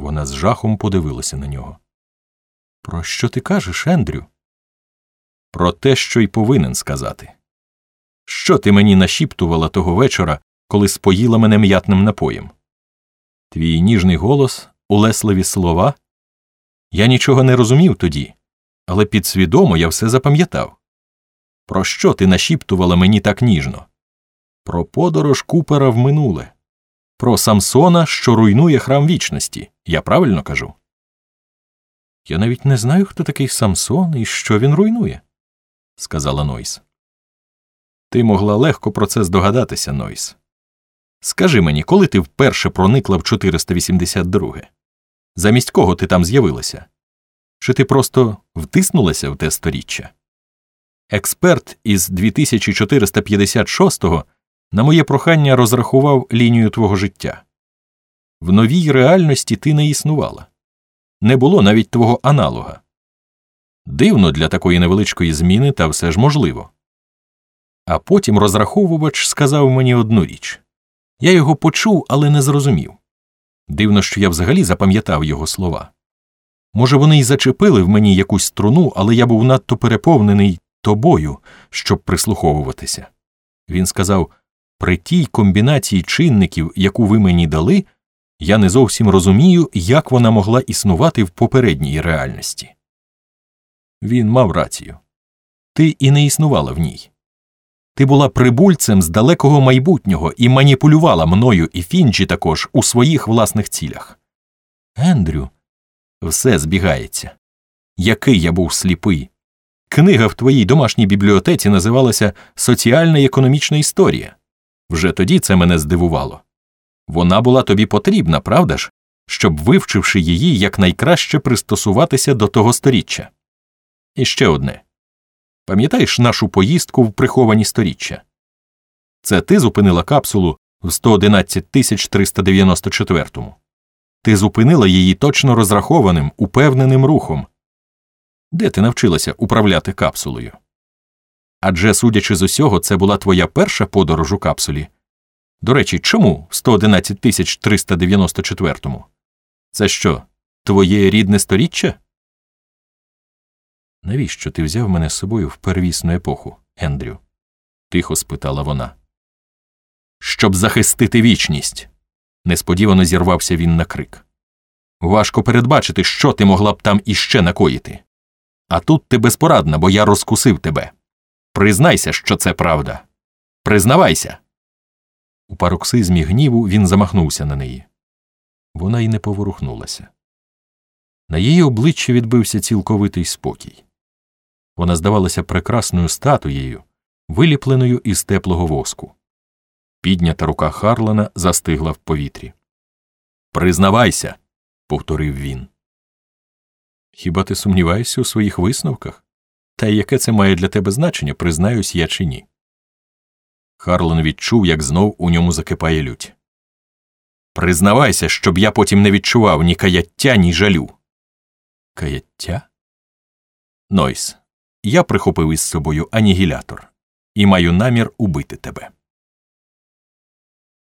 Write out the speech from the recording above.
Вона з жахом подивилася на нього. Про що ти кажеш, Ендрю? Про те, що й повинен сказати. Що ти мені нашіптувала того вечора, коли споїла мене м'ятним напоєм? Твій ніжний голос, улесливі слова. Я нічого не розумів тоді, але підсвідомо я все запам'ятав. Про що ти нашіптувала мені так ніжно? Про подорож Купера в минуле, про Самсона, що руйнує храм вічності. Я правильно кажу? Я навіть не знаю, хто такий Самсон і що він руйнує, сказала Нойс. Ти могла легко про це здогадатися, Нойс. Скажи мені, коли ти вперше проникла в 482? Замість кого ти там з'явилася? Чи ти просто втиснулася в те сторіччя? Експерт із 2456-го на моє прохання розрахував лінію твого життя. В новій реальності ти не існувала, не було навіть твого аналога. Дивно для такої невеличкої зміни, та все ж можливо. А потім розраховувач сказав мені одну річ я його почув, але не зрозумів. Дивно, що я взагалі запам'ятав його слова. Може, вони й зачепили в мені якусь струну, але я був надто переповнений тобою, щоб прислуховуватися. Він сказав при тій комбінації чинників, яку ви мені дали, я не зовсім розумію, як вона могла існувати в попередній реальності. Він мав рацію ти і не існувала в ній. Ти була прибульцем з далекого майбутнього і маніпулювала мною і Фінджі також у своїх власних цілях. Ендрю, все збігається. Який я був сліпий. Книга в твоїй домашній бібліотеці називалася Соціальна і економічна історія. Вже тоді це мене здивувало. Вона була тобі потрібна, правда ж, щоб, вивчивши її, якнайкраще пристосуватися до того сторіччя. І ще одне пам'ятаєш нашу поїздку в приховані сторіччя? Це ти зупинила капсулу в 111 394. Ти зупинила її точно розрахованим, упевненим рухом. Де ти навчилася управляти капсулою? Адже, судячи з усього, це була твоя перша подорож у капсулі. До речі, чому в 111 394? Це що, твоє рідне сторіччя? Навіщо ти взяв мене з собою в первісну епоху, Ендрю? тихо спитала вона. Щоб захистити вічність. Несподівано зірвався він на крик. Важко передбачити, що ти могла б там іще накоїти. А тут ти безпорадна, бо я розкусив тебе. Признайся, що це правда. Признавайся. У пароксизмі гніву він замахнувся на неї. Вона й не поворухнулася. На її обличчі відбився цілковитий спокій. Вона здавалася прекрасною статуєю, виліпленою із теплого воску. Піднята рука Харлана застигла в повітрі. Признавайся, повторив він. Хіба ти сумніваєшся у своїх висновках? Та яке це має для тебе значення, признаюсь я чи ні? Харлан відчув, як знов у ньому закипає лють. Признавайся, щоб я потім не відчував ні каяття, ні жалю. Каяття? Нойс, я прихопив із собою анігілятор і маю намір убити тебе.